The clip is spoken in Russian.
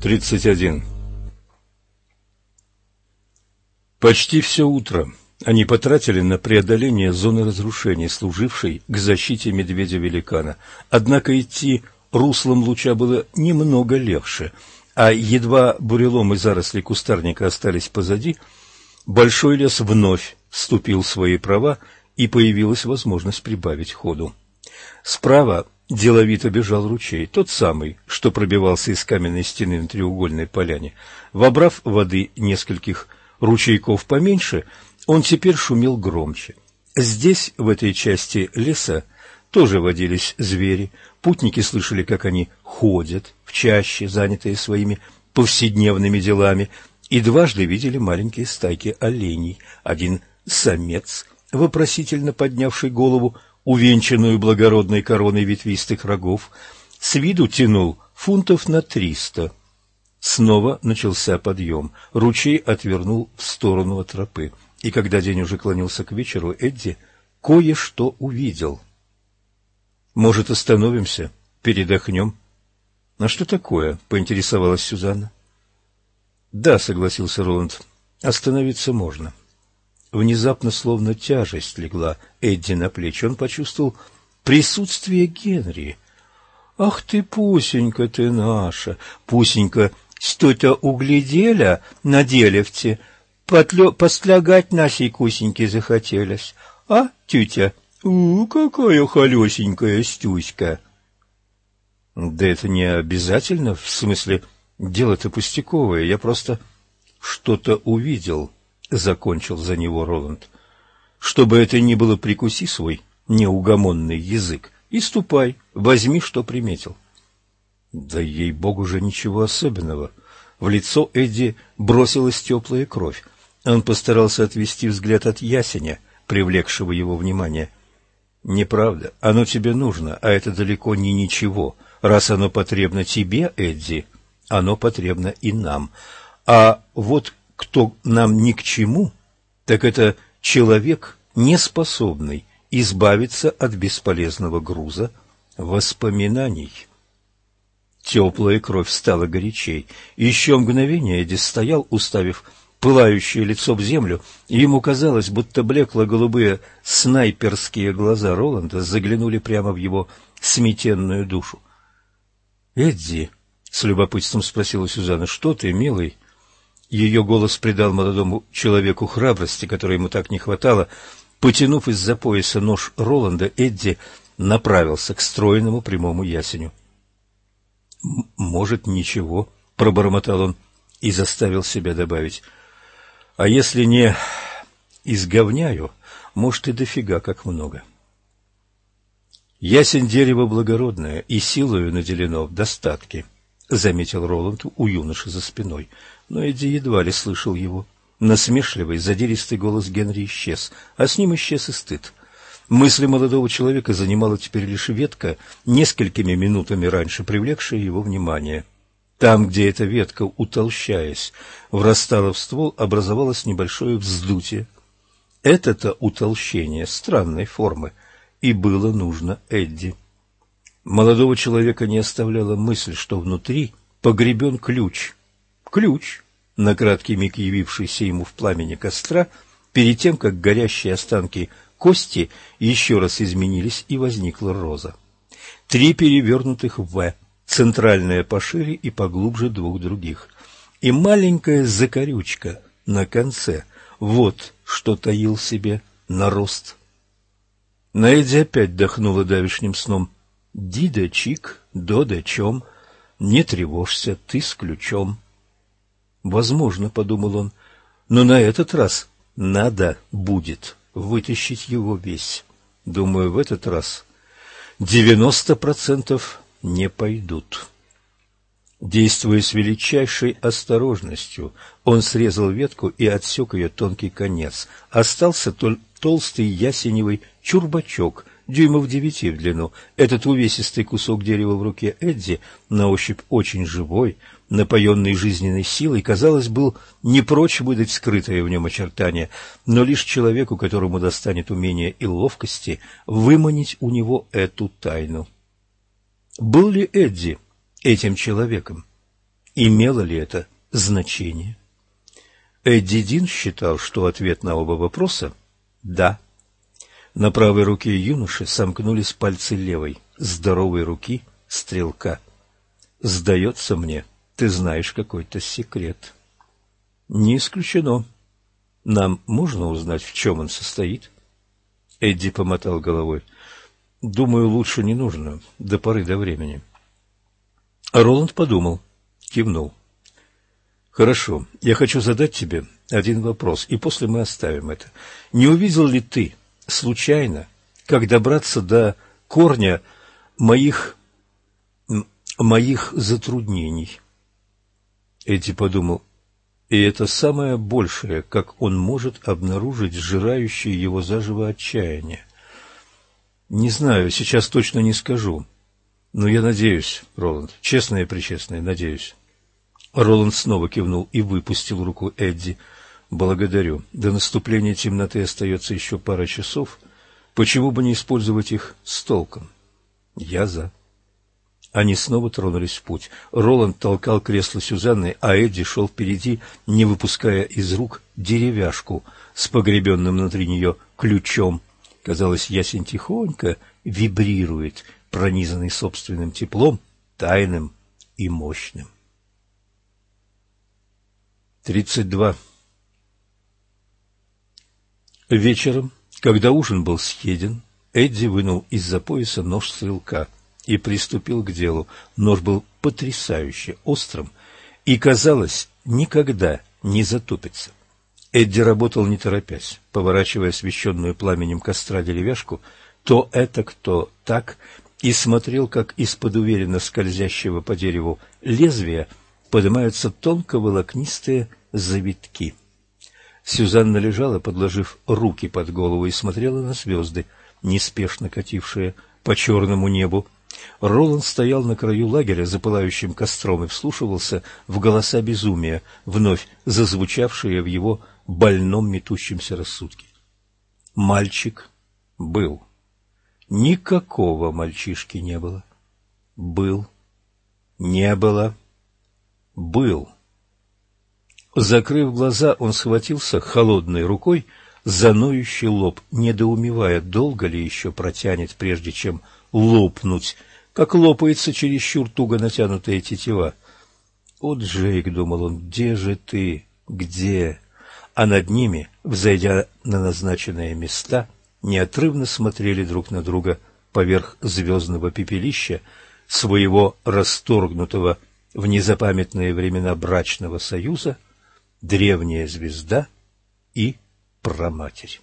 31. Почти все утро они потратили на преодоление зоны разрушений, служившей к защите медведя-великана. Однако идти руслом луча было немного легче, а едва бурелом и заросли кустарника остались позади, большой лес вновь вступил в свои права, и появилась возможность прибавить ходу. Справа деловито бежал ручей, тот самый, что пробивался из каменной стены на треугольной поляне. Вобрав воды нескольких ручейков поменьше, он теперь шумел громче. Здесь, в этой части леса, тоже водились звери. Путники слышали, как они ходят в чаще, занятые своими повседневными делами, и дважды видели маленькие стайки оленей. Один самец, вопросительно поднявший голову, увенчанную благородной короной ветвистых рогов, с виду тянул фунтов на триста. Снова начался подъем. Ручей отвернул в сторону от тропы. И когда день уже клонился к вечеру, Эдди кое-что увидел. «Может, остановимся? Передохнем?» «А что такое?» — поинтересовалась Сюзанна. «Да», — согласился Роланд, — «остановиться можно». Внезапно, словно тяжесть легла Эдди на плечи, он почувствовал присутствие Генри. «Ах ты, Пусенька ты наша! Пусенька, что-то углядела на делевте, Потлё... постлягать нашей кусеньке захотелось. А, тютя? У, какая холесенькая стюська!» «Да это не обязательно, в смысле, дело-то пустяковое, я просто что-то увидел». — закончил за него Роланд. — Чтобы это ни было, прикуси свой неугомонный язык и ступай, возьми, что приметил. Да ей-богу же ничего особенного. В лицо Эдди бросилась теплая кровь. Он постарался отвести взгляд от ясеня, привлекшего его внимание. «Неправда. Оно тебе нужно, а это далеко не ничего. Раз оно потребно тебе, Эдди, оно потребно и нам. А вот кто нам ни к чему, так это человек, не способный избавиться от бесполезного груза воспоминаний. Теплая кровь стала горячей. Еще мгновение Эдди стоял, уставив пылающее лицо в землю, и ему казалось, будто блекло-голубые снайперские глаза Роланда заглянули прямо в его сметенную душу. — Эдди, — с любопытством спросила Сюзанна, — что ты, милый? — ее голос придал молодому человеку храбрости, которой ему так не хватало. Потянув из-за пояса нож Роланда, Эдди направился к стройному прямому ясеню. «Может, ничего», — пробормотал он и заставил себя добавить. «А если не изговняю, может, и дофига как много». Ясень дерево благородное и силою наделено в достатке, — заметил Роланд у юноши за спиной но Эдди едва ли слышал его. Насмешливый, задиристый голос Генри исчез, а с ним исчез и стыд. Мысли молодого человека занимала теперь лишь ветка, несколькими минутами раньше привлекшая его внимание. Там, где эта ветка, утолщаясь, врастала в ствол, образовалось небольшое вздутие. Это-то утолщение странной формы и было нужно Эдди. Молодого человека не оставляла мысль, что внутри погребен ключ — ключ, на краткий миг явившийся ему в пламени костра, перед тем, как горящие останки кости еще раз изменились и возникла роза. Три перевернутых «В», центральная пошире и поглубже двух других, и маленькая закорючка на конце. Вот что таил себе нарост. Наэдди опять дохнула давишним сном. «Дида чик, дода чем, не тревожься, ты с ключом». Возможно, — подумал он, — но на этот раз надо будет вытащить его весь. Думаю, в этот раз девяносто процентов не пойдут. Действуя с величайшей осторожностью, он срезал ветку и отсек ее тонкий конец. Остался толстый ясеневый чурбачок, дюймов девяти в длину. Этот увесистый кусок дерева в руке Эдди, на ощупь очень живой, напоенный жизненной силой, казалось, был не прочь выдать скрытое в нем очертание, но лишь человеку, которому достанет умения и ловкости, выманить у него эту тайну. Был ли Эдди этим человеком? Имело ли это значение? Эдди Дин считал, что ответ на оба вопроса – да. На правой руке юноши сомкнулись пальцы левой, здоровой руки стрелка. «Сдается мне, ты знаешь какой-то секрет». «Не исключено. Нам можно узнать, в чем он состоит?» Эдди помотал головой. «Думаю, лучше не нужно, до поры до времени». Роланд подумал, кивнул. «Хорошо, я хочу задать тебе один вопрос, и после мы оставим это. Не увидел ли ты, случайно, как добраться до корня моих, моих затруднений?» Эдди подумал, и это самое большее, как он может обнаружить сжирающее его заживо отчаяние. Не знаю, сейчас точно не скажу. Но я надеюсь, Роланд, честно и причестно, надеюсь. Роланд снова кивнул и выпустил руку Эдди. Благодарю. До наступления темноты остается еще пара часов. Почему бы не использовать их с толком? Я за. Они снова тронулись в путь. Роланд толкал кресло Сюзанны, а Эдди шел впереди, не выпуская из рук деревяшку с погребенным внутри нее ключом. Казалось, ясень тихонько вибрирует, пронизанный собственным теплом, тайным и мощным. Тридцать два. Вечером, когда ужин был съеден, Эдди вынул из-за пояса нож стрелка — и приступил к делу. Нож был потрясающе острым и, казалось, никогда не затупится. Эдди работал не торопясь, поворачивая освещенную пламенем костра деревяшку, то это, кто так, и смотрел, как из-под уверенно скользящего по дереву лезвия поднимаются тонко-волокнистые завитки. Сюзанна лежала, подложив руки под голову, и смотрела на звезды, неспешно катившие по черному небу. Роланд стоял на краю лагеря за пылающим костром и вслушивался в голоса безумия, вновь зазвучавшие в его больном метущемся рассудке. Мальчик был. Никакого мальчишки не было. Был. Не было. Был. Закрыв глаза, он схватился холодной рукой за ноющий лоб, недоумевая, долго ли еще протянет, прежде чем лопнуть, как лопается чересчур туго натянутая тетива. «О, Джейк!» — думал он, — «где же ты? Где?» А над ними, взойдя на назначенные места, неотрывно смотрели друг на друга поверх звездного пепелища своего расторгнутого в незапамятные времена брачного союза древняя звезда и праматерь.